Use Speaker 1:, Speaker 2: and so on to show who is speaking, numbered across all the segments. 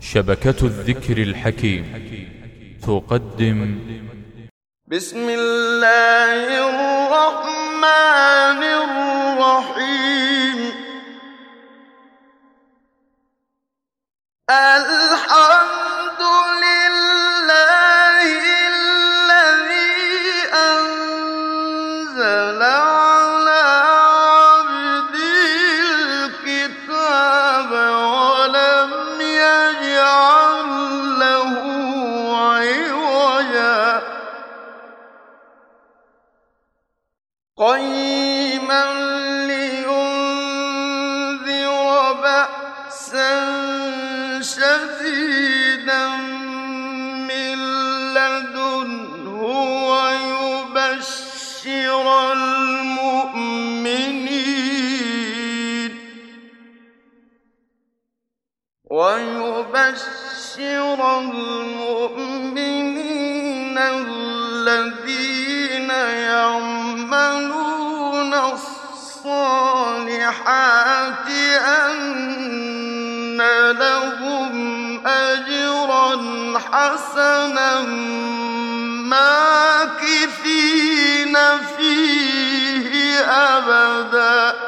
Speaker 1: شبكة الذكر الحكيم. تقدم.
Speaker 2: بسم الله الرحمن الرحيم. وبشر المؤمنين الذين يعملون الصالحات أن لهم أجرا حسنا ماكثين فيه أبدا.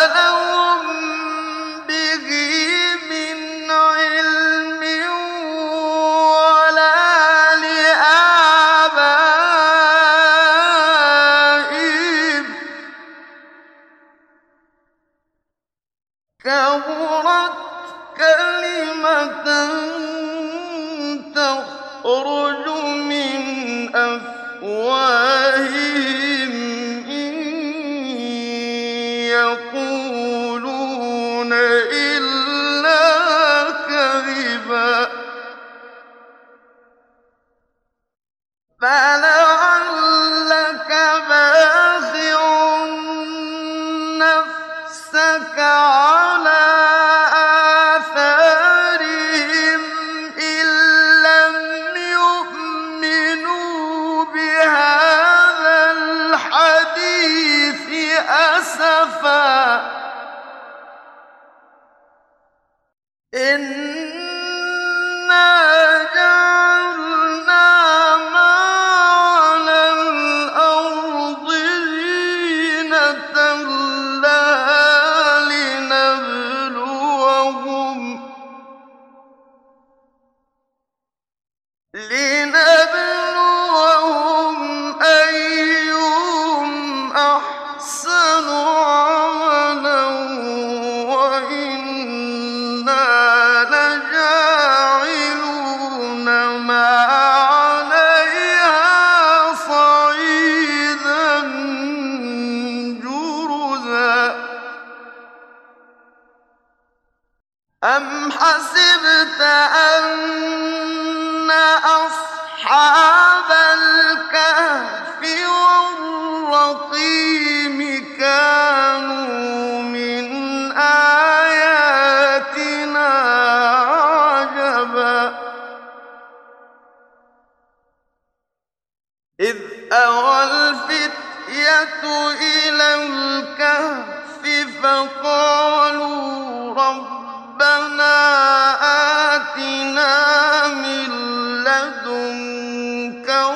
Speaker 2: كلمة تخرج من أفئدتهم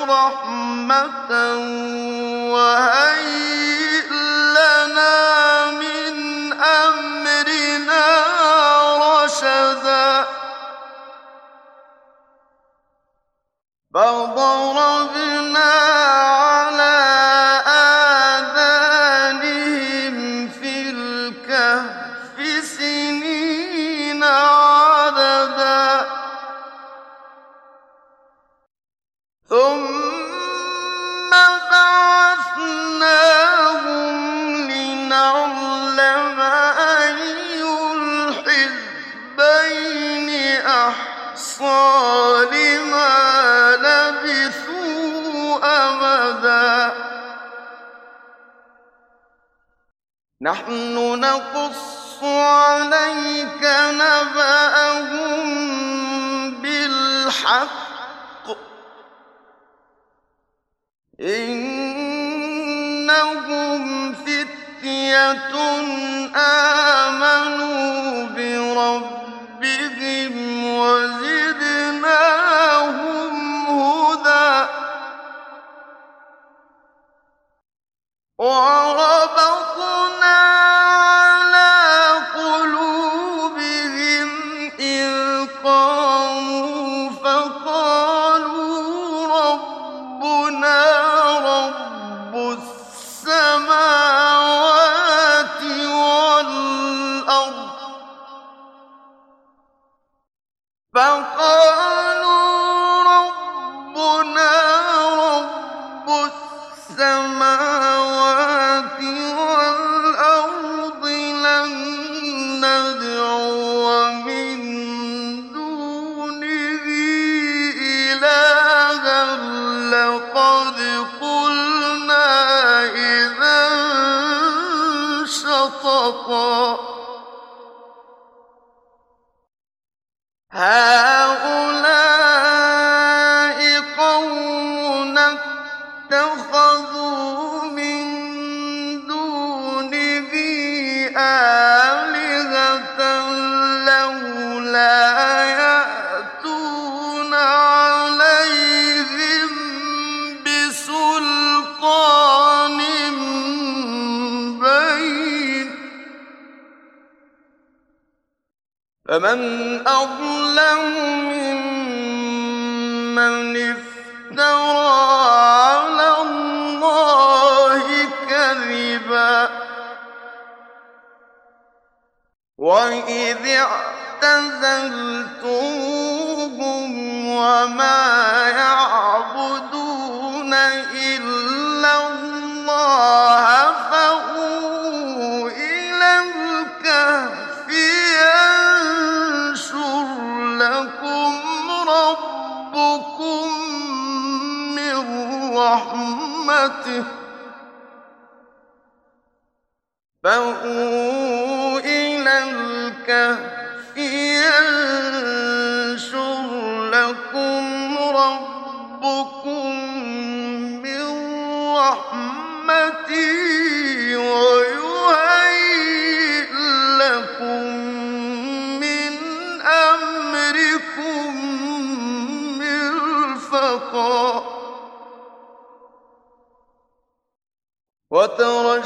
Speaker 2: رحمة وهدى نبأهم بالحق. إنهم فتية آمنوا هذا ومن أظلم ممن افترى على الله كذبا. وإذ اعتزلتموهم وما يعلمون فأووا الكهف ينشر لكم ربكم من ويهيئ لكم من أمركم وترى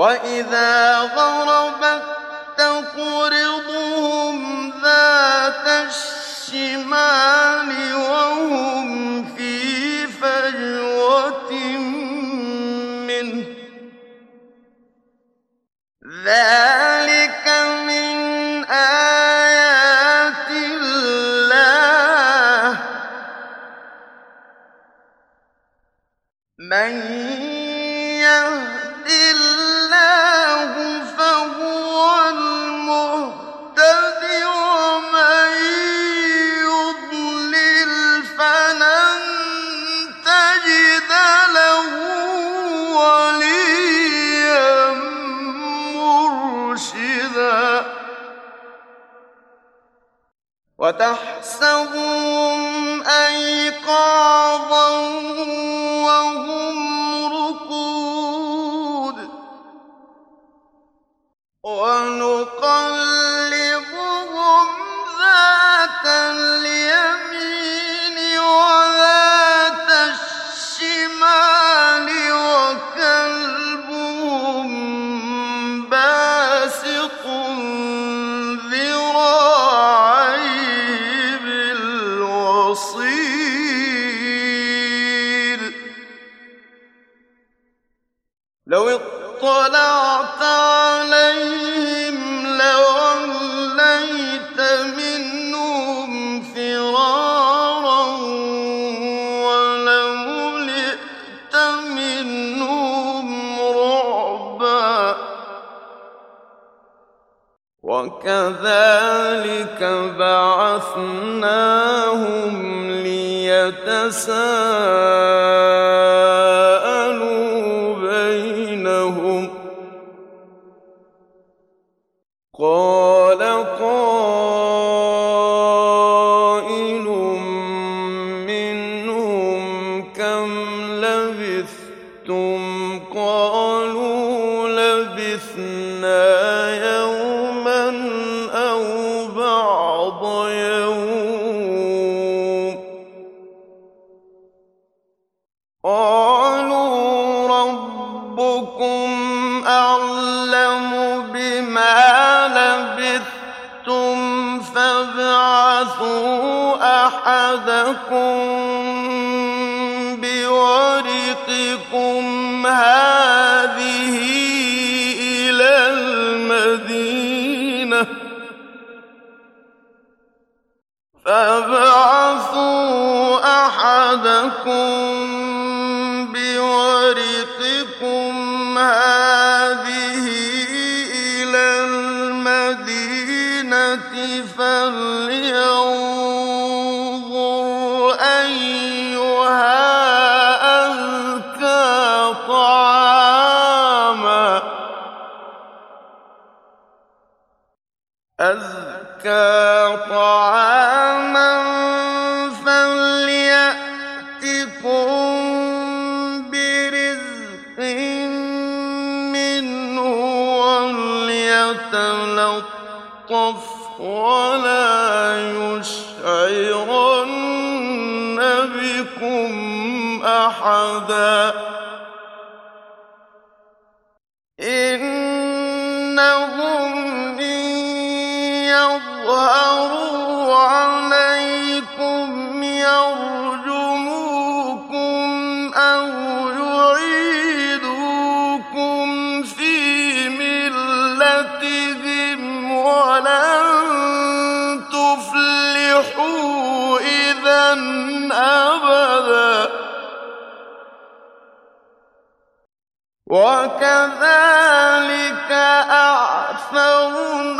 Speaker 2: وإذا غرب ليتساءلوا وكذلك أعثرنا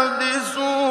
Speaker 2: سادسهم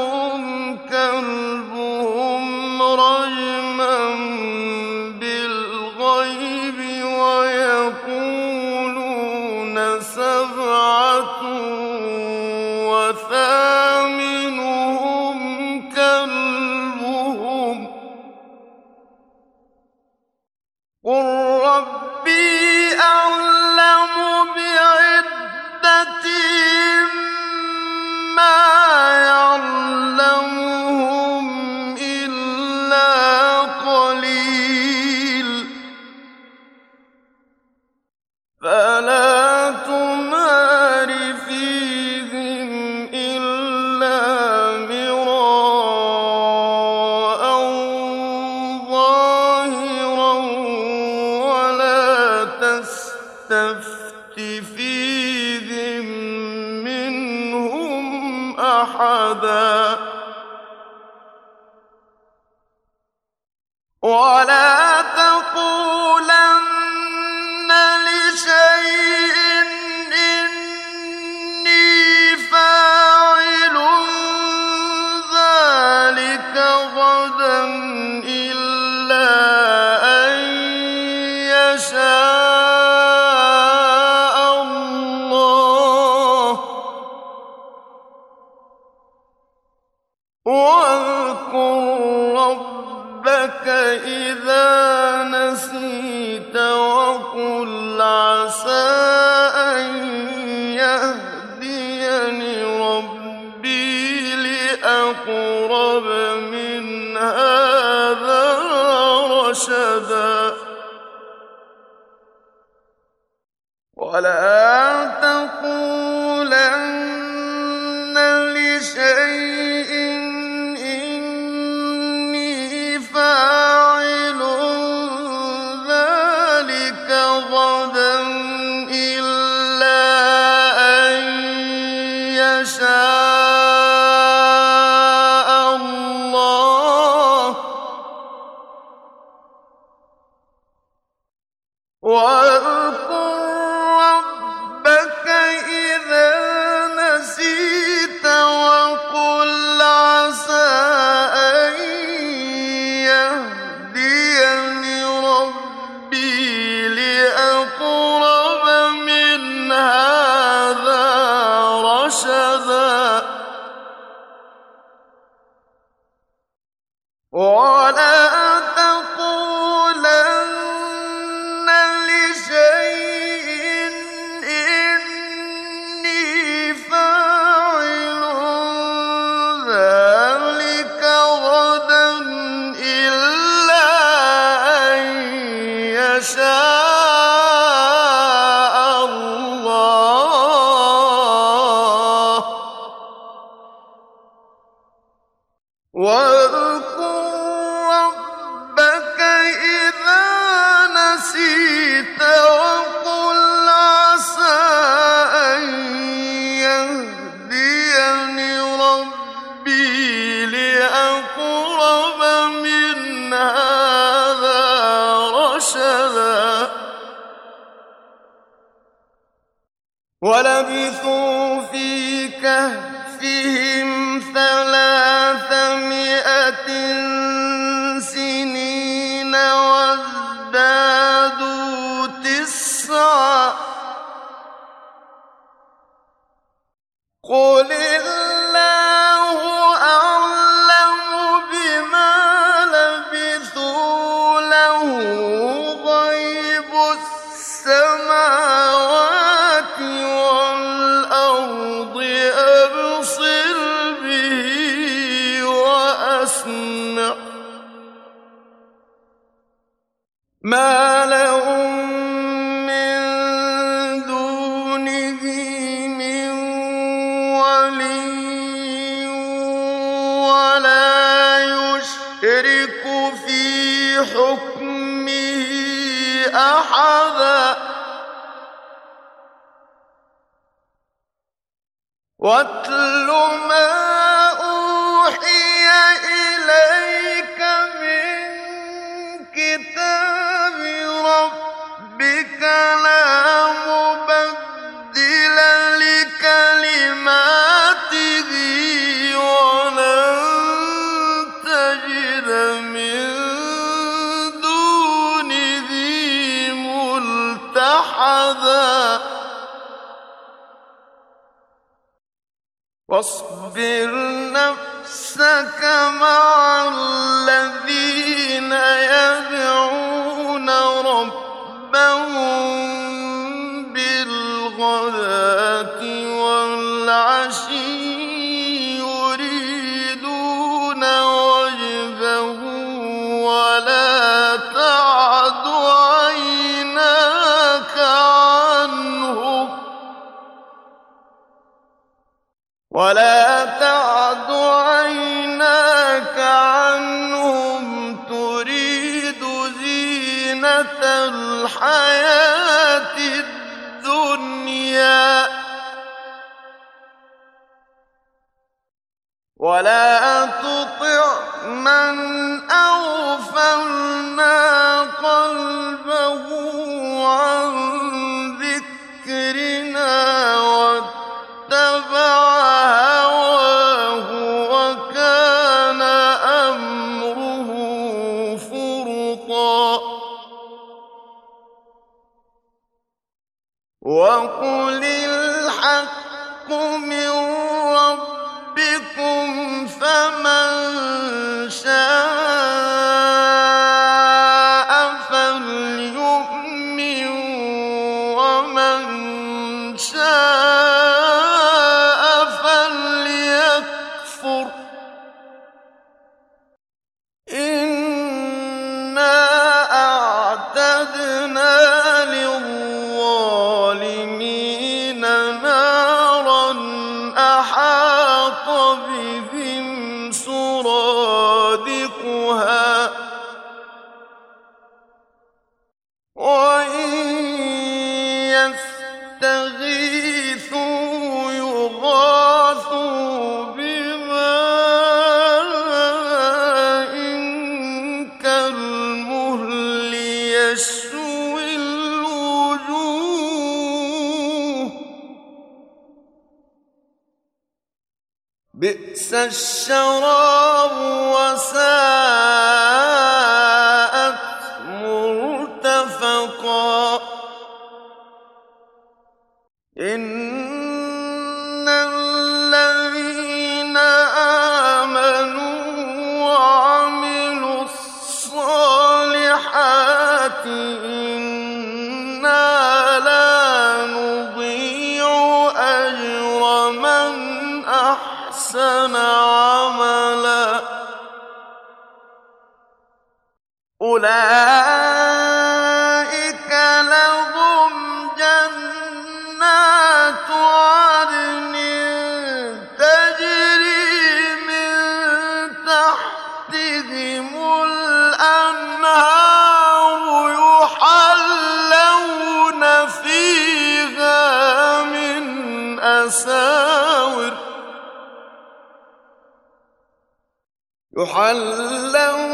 Speaker 2: وقل الحق من ربكم فمن شاء الشراب وساءت أساور يحلون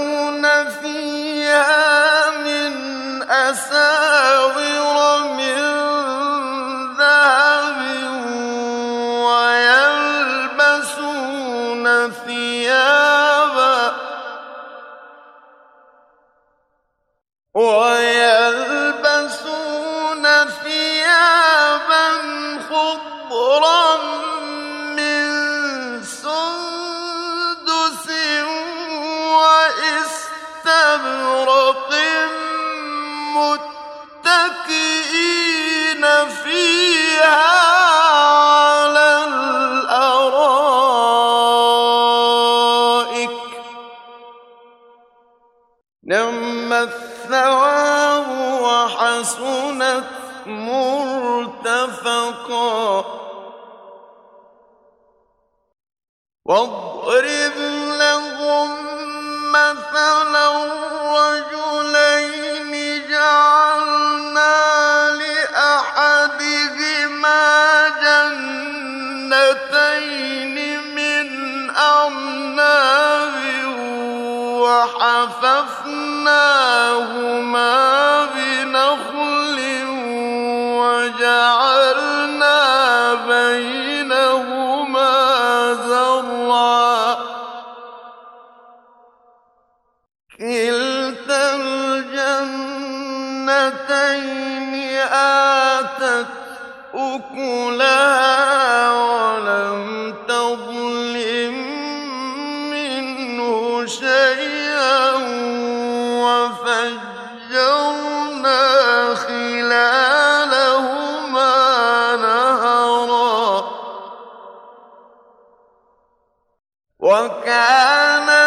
Speaker 2: وكان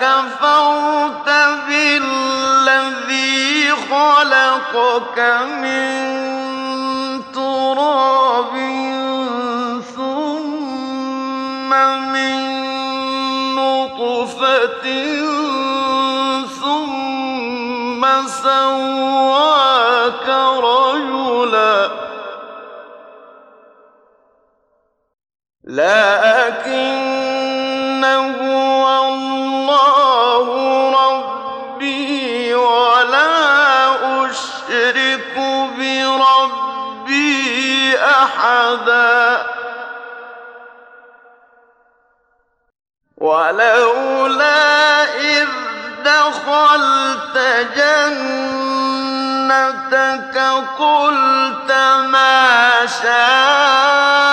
Speaker 2: أكفرت بالذي خلقك من تراب ثم من نطفة ثم سواك رجلا. لكنه ولولا إذ دخلت جنتك قلت ما شاء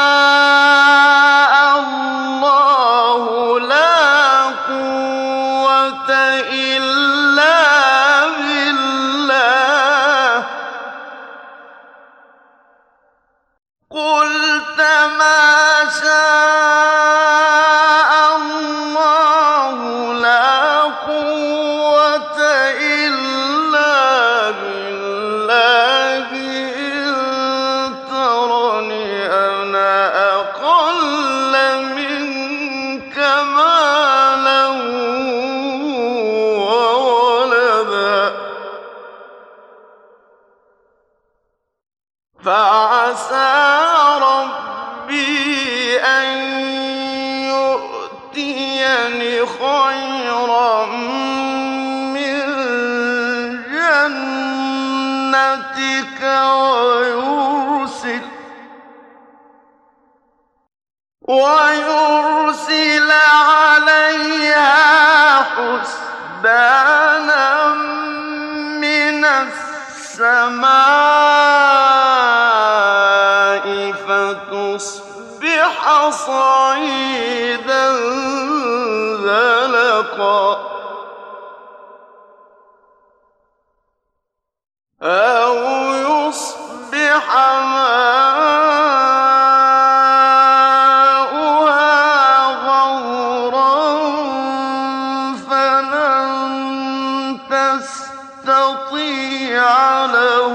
Speaker 2: يستطيع له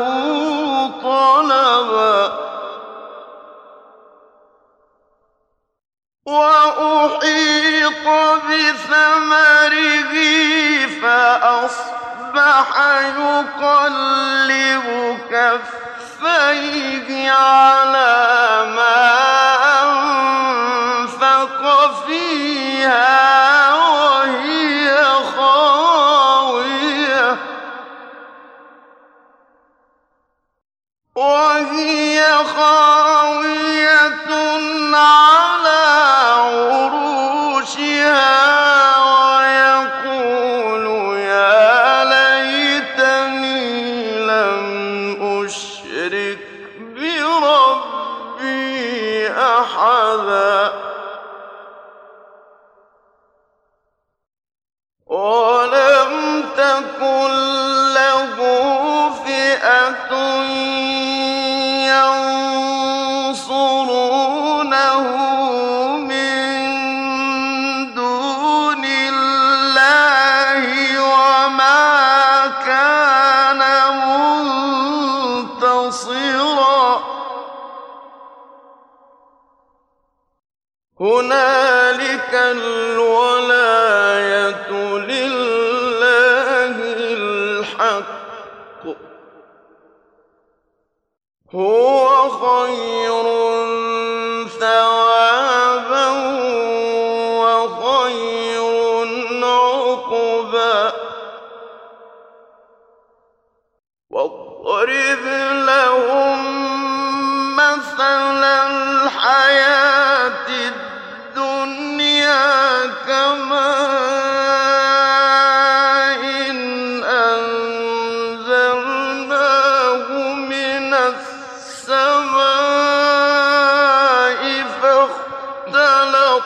Speaker 2: طلبا. وأحيط بثمره فأصبح يقلب كفيه على ما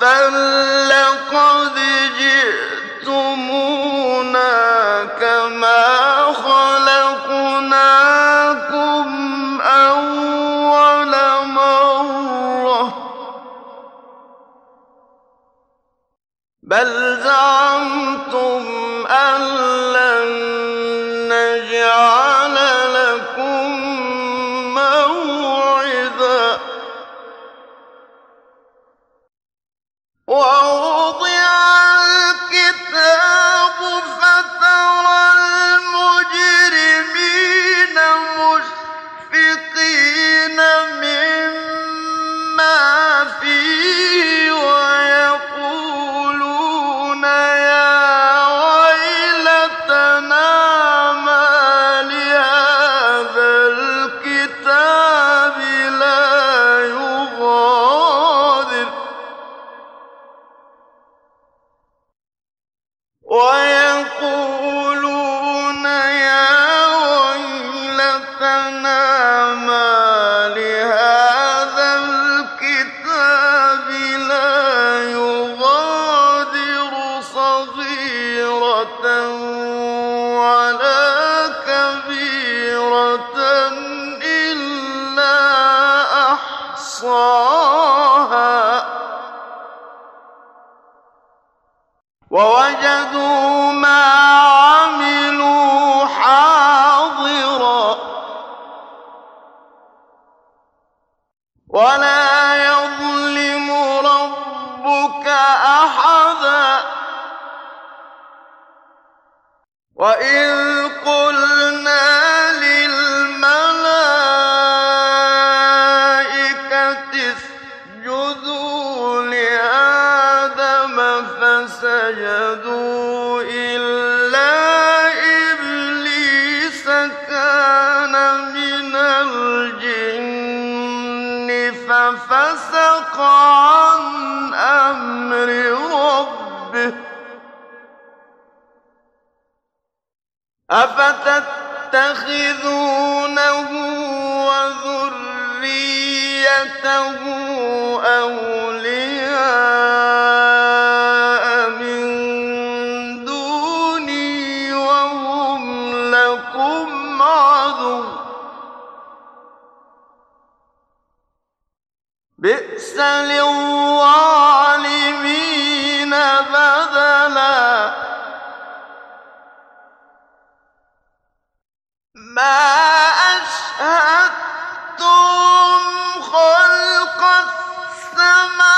Speaker 2: فلقد تتخذونه وذريته أولياء من دوني وهم لكم عدو. بئس للظالمين أشهدتهم خلق السماوات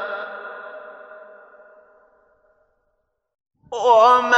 Speaker 2: 我们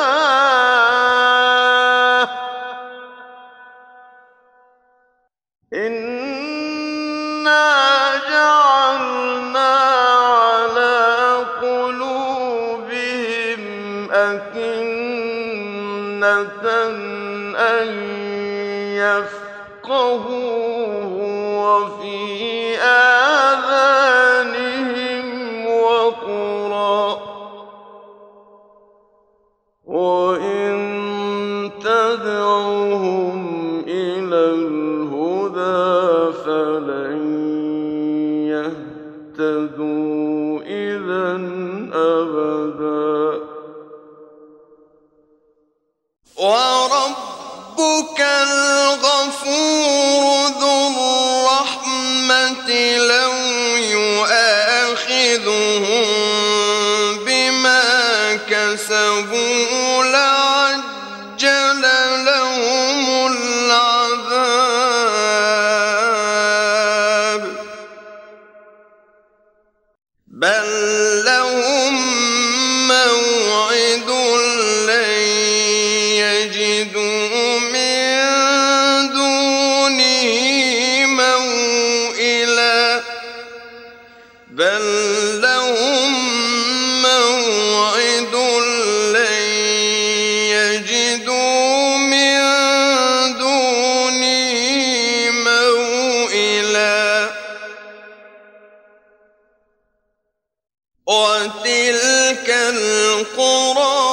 Speaker 2: وتلك القرى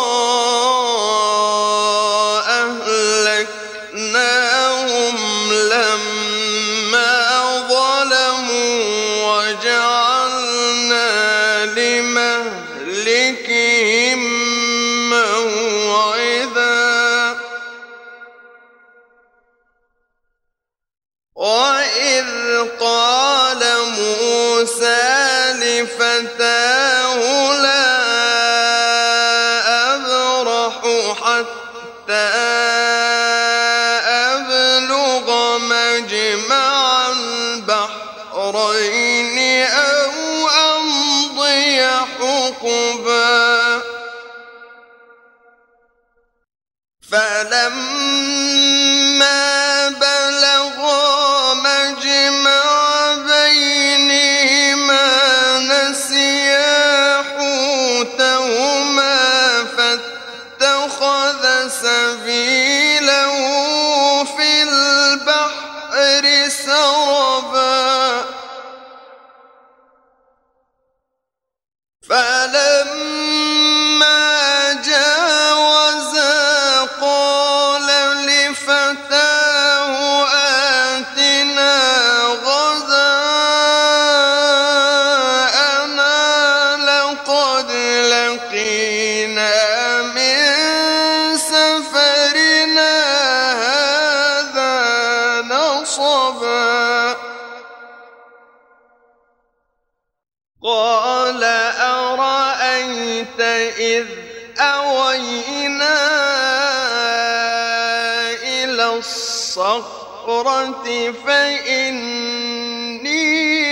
Speaker 2: التوراة فإني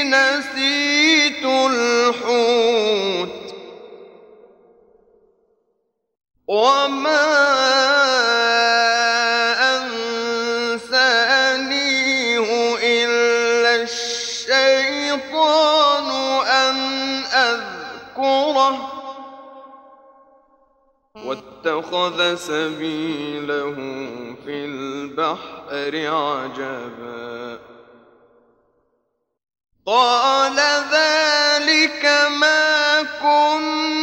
Speaker 2: نسيت الحوت. وما أنسانيه إلا الشيطان أن أذكره. واتخذ سبيله في البحر عجبا. قال ذلك ما كنت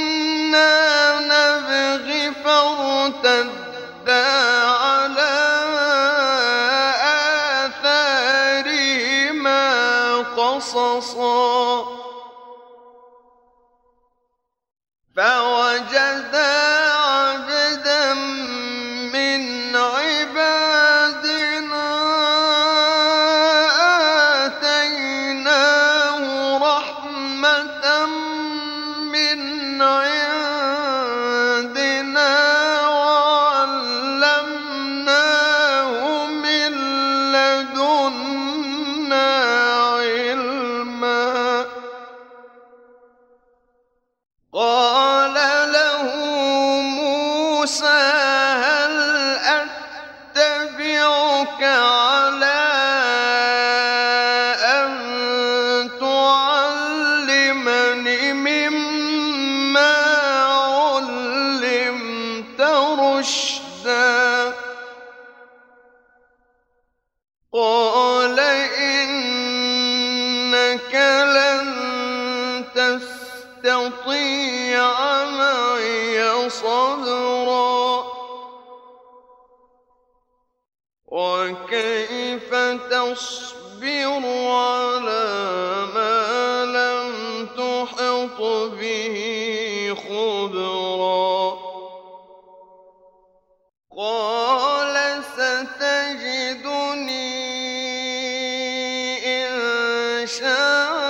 Speaker 2: يَشَاءُ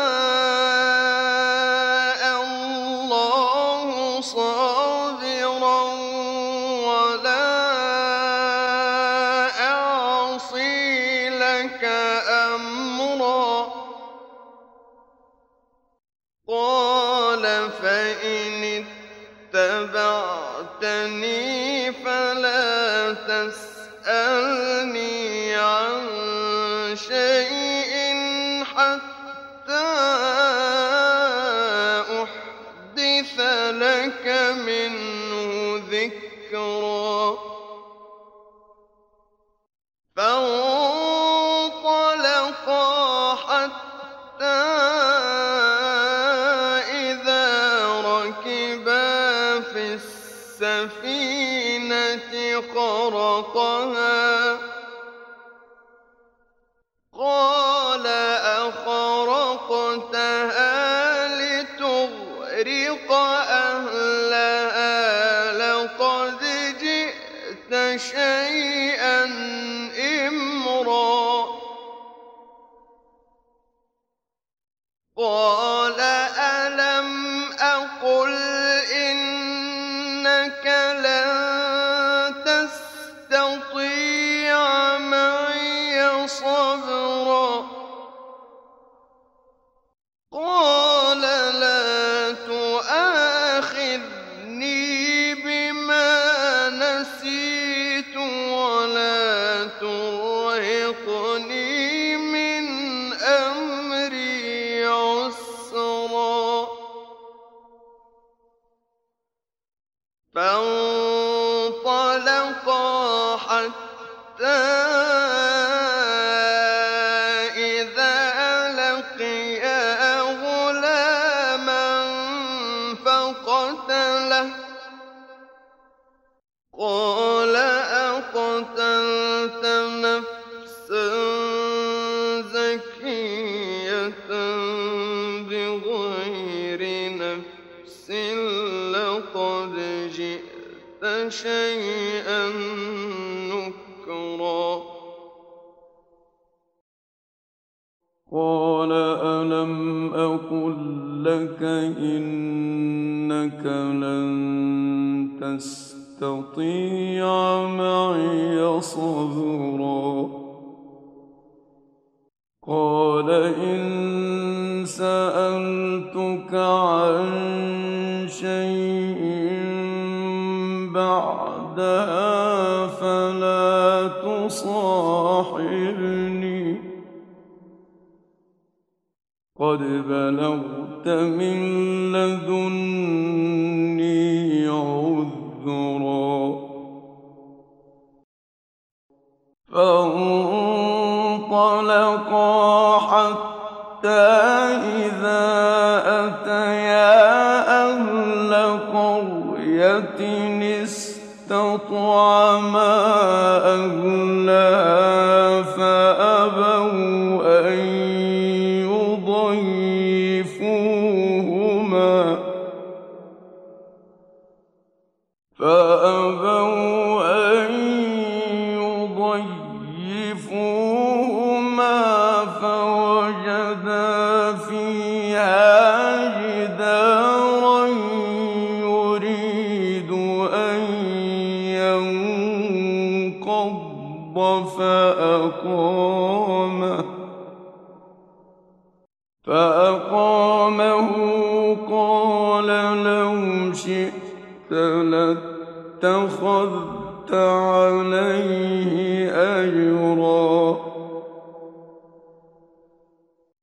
Speaker 2: oh أبلغت من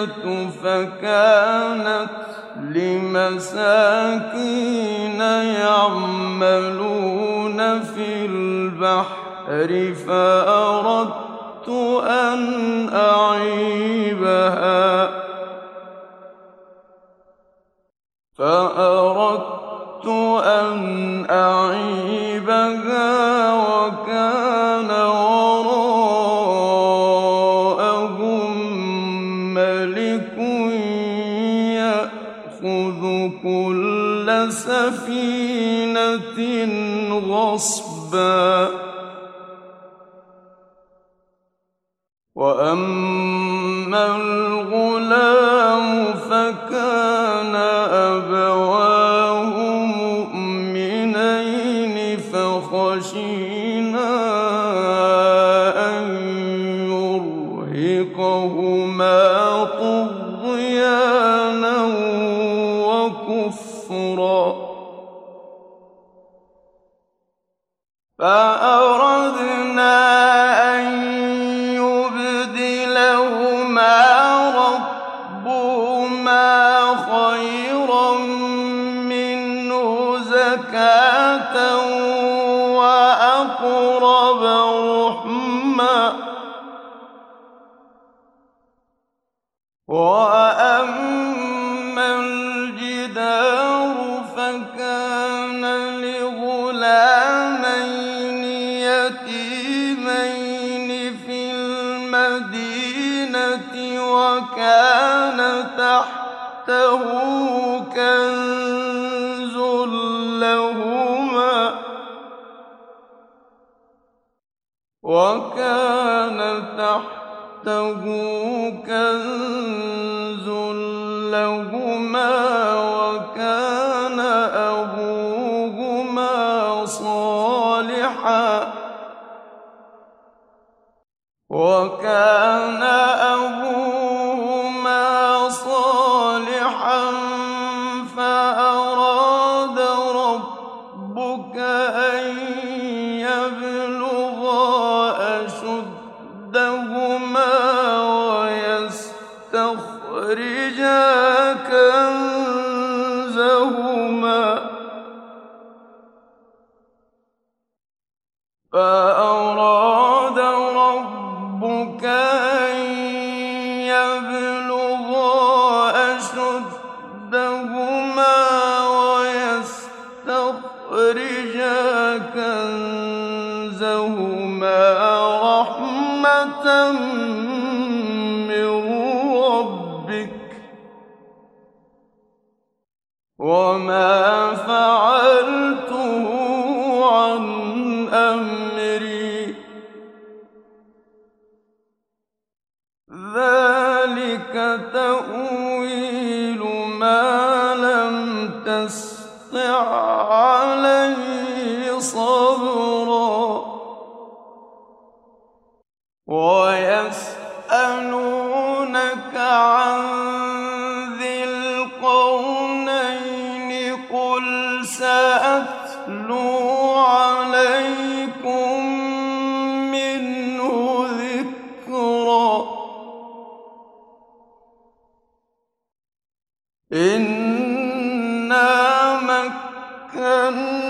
Speaker 2: المدينة فكانت لمساكين يعملون في البحر فأردت أن أعيبها فأردت غصبا كان لغلامين يتيمين في المدينة وكان تحته كنز لهما وكان تحته كنز لهما 我该 إنا مكنا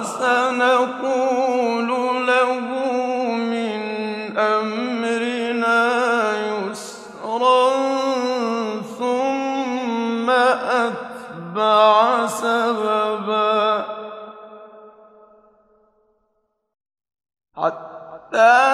Speaker 2: وسنقول له من أمرنا يسرا ثم أتبع سببا. حتى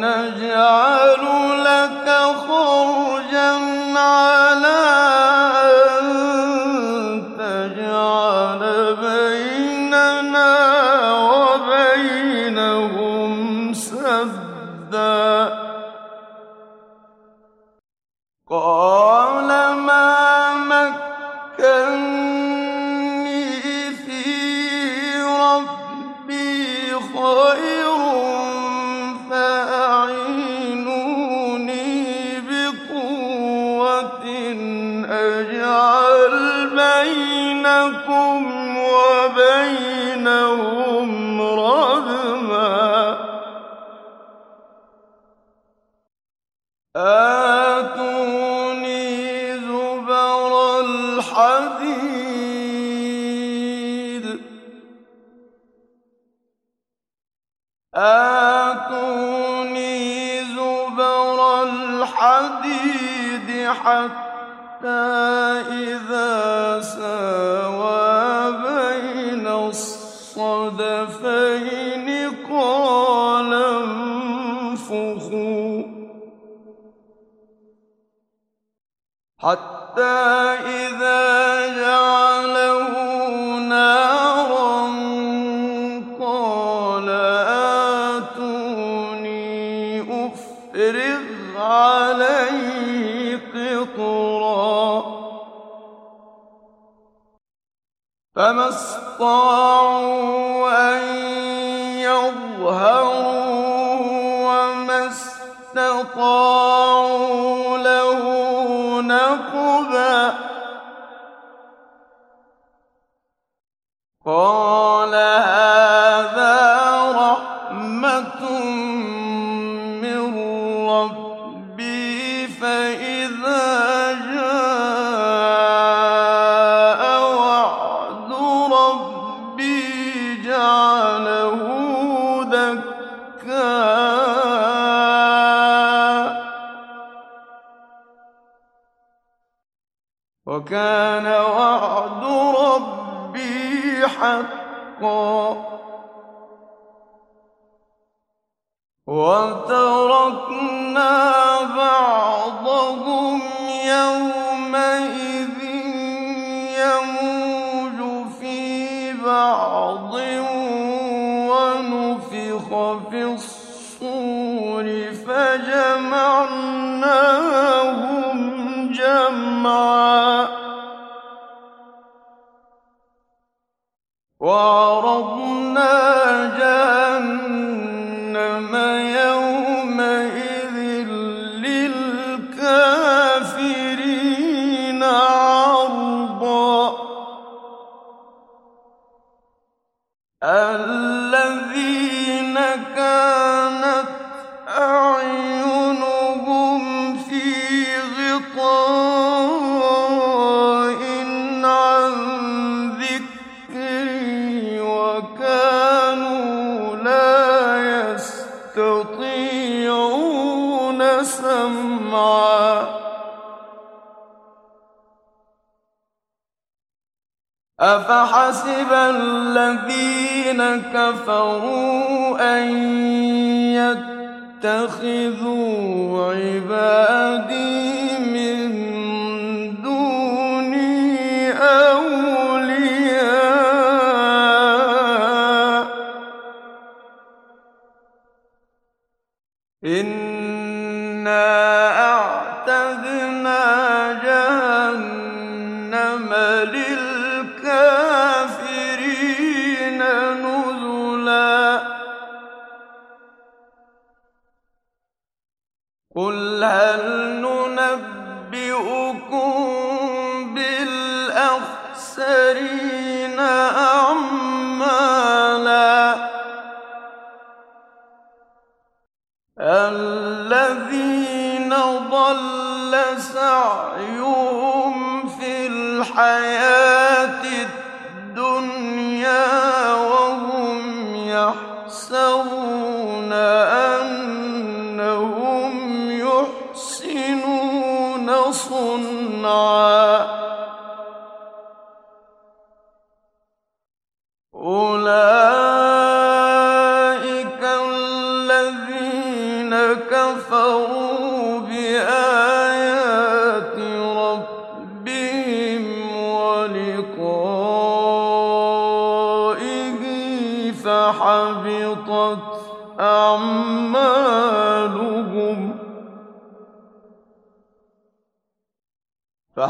Speaker 2: نجعل حتى إذا ساوى بين الصدفين قال انفخوا. حتى الصَّالِحِينَ قل هل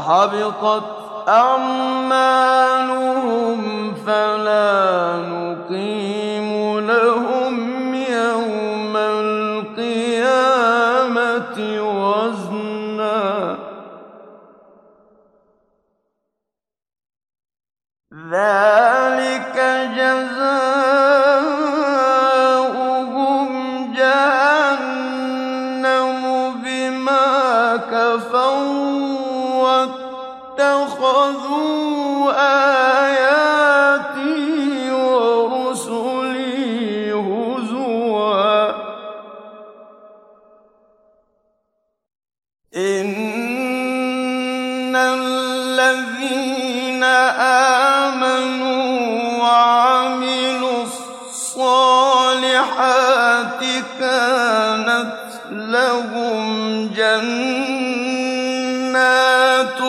Speaker 2: فحبطت أعمالهم فلا نؤمن جنات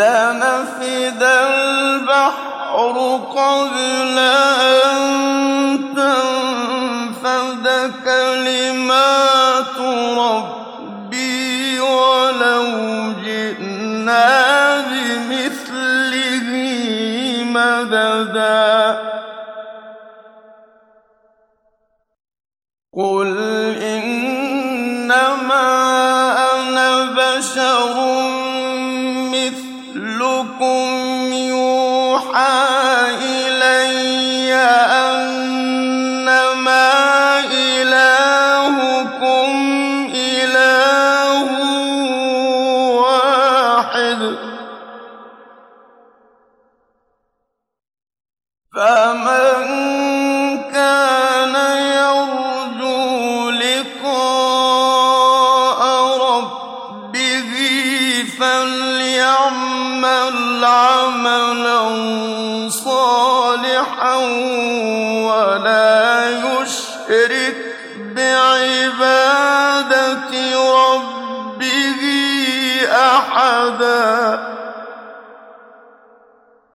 Speaker 2: لنفد البحر قبل أن تنفد كلمات أحدا